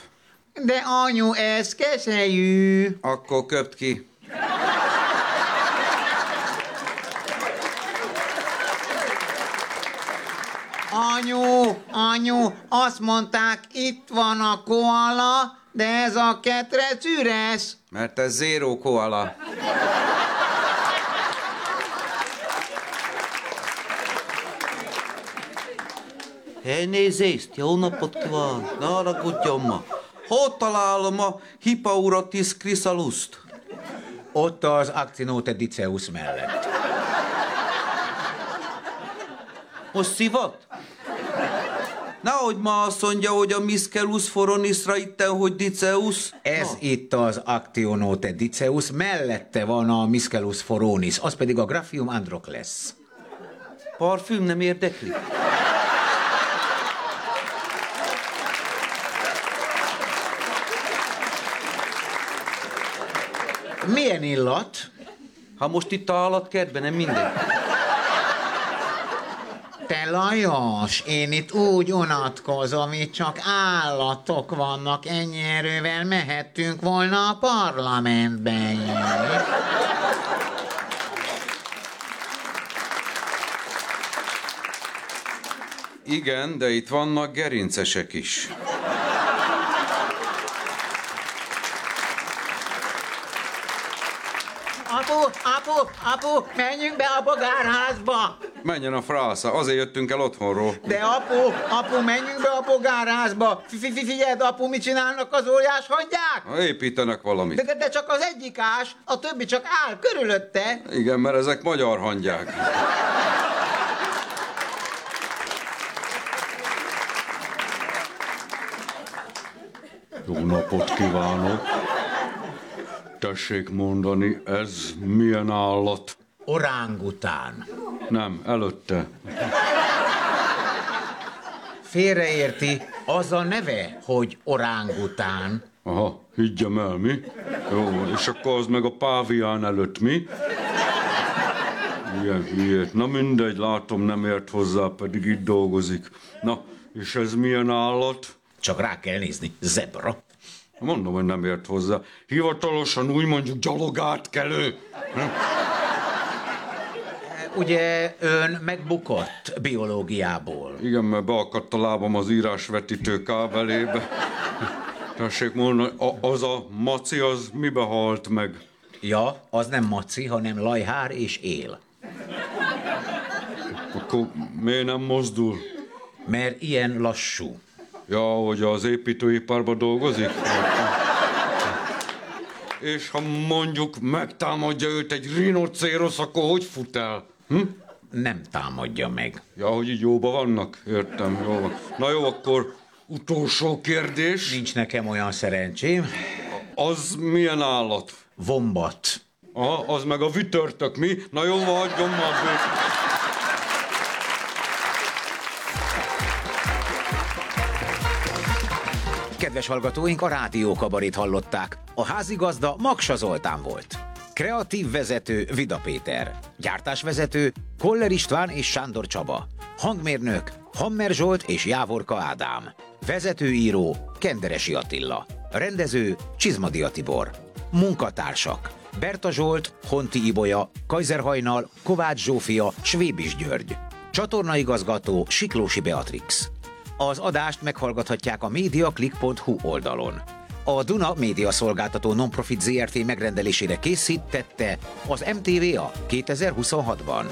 De anyu, ez keselyű. Akkor köpt ki. Anyu, anyu, azt mondták, itt van a koala, de ez a ketrec üres. Mert ez zéró koala. Elnézést, jó napot kívánok, ne haragudjon ma. Hol találom a Hippauratis chrysaluszt? Ott az Actinote diceus mellett. Most szivat? Nehogy ma azt mondja, hogy a Miskelus foronisra itten, hogy Diceus. Ez itt az Actionote diceus, mellette van a Miscelus foronis, az pedig a Graphium androcles. Parfüm nem érdekli? Milyen illat? Ha most itt a állatkertben, nem mindegy. Te Lajos, én itt úgy unatkozom, itt csak állatok vannak, ennyi erővel mehettünk volna a parlamentbe. Igen, de itt vannak gerincesek is. Apu, apu, menjünk be a bogárházba! Menjen a frásza, azért jöttünk el otthonról. De apu, apu, menjünk be a bogárházba! Fi- fi- Figyeld, apu, mit csinálnak az óriás hangyák? Ha építenek valamit. De, de, de csak az egyik ás, a többi csak áll körülötte. Igen, mert ezek magyar hangyák. Jó napot kívánok! Tessék mondani, ez milyen állat? Orángután. Nem, előtte. Félreérti, az a neve, hogy orángután. Aha, higgyem el, mi? Jó, és akkor az meg a pávián előtt, mi? Ilyen hülyét. Na mindegy, látom, nem ért hozzá, pedig itt dolgozik. Na, és ez milyen állat? Csak rá kell nézni. Zebra. Mondom, hogy nem ért hozzá. Hivatalosan úgy mondjuk gyalogátkelő. [laughs] Ugye ön megbukott biológiából. Igen, mert beakadt a lábam az írásvetítő kábelébe. Tessék mondani, a, az a maci, az mibe halt meg? Ja, az nem maci, hanem lajhár és él. Akkor miért nem mozdul? Mert ilyen lassú. Ja, hogy az építőiparban dolgozik? És ha mondjuk megtámadja őt egy rinocérosz, akkor hogy fut el? Hm? Nem támadja meg. Ja, hogy így jóba vannak? Értem, jó van. Na jó, akkor utolsó kérdés. Nincs nekem olyan szerencsém. Az milyen állat? Vombat. Aha, az meg a vitörtök, mi? Na jó, hagyjon már Kedves hallgatóink, a rádiókabarit hallották. A házigazda Maksa Zoltán volt. Kreatív vezető Vida Péter. Gyártásvezető Koller István és Sándor Csaba. Hangmérnök Hammer Zsolt és Jávorka Ádám. Vezetőíró Kenderesi Attila. Rendező Csizmadia Tibor. Munkatársak Berta Zsolt, Honti Ibolya, Kajzerhajnal, Kovács Zsófia, Svébis György. Csatornaigazgató Siklósi Beatrix. Az adást meghallgathatják a mediaclick.hu oldalon. A Duna média szolgáltató Nonprofit ZRT megrendelésére készítette az MTVA 2026-ban.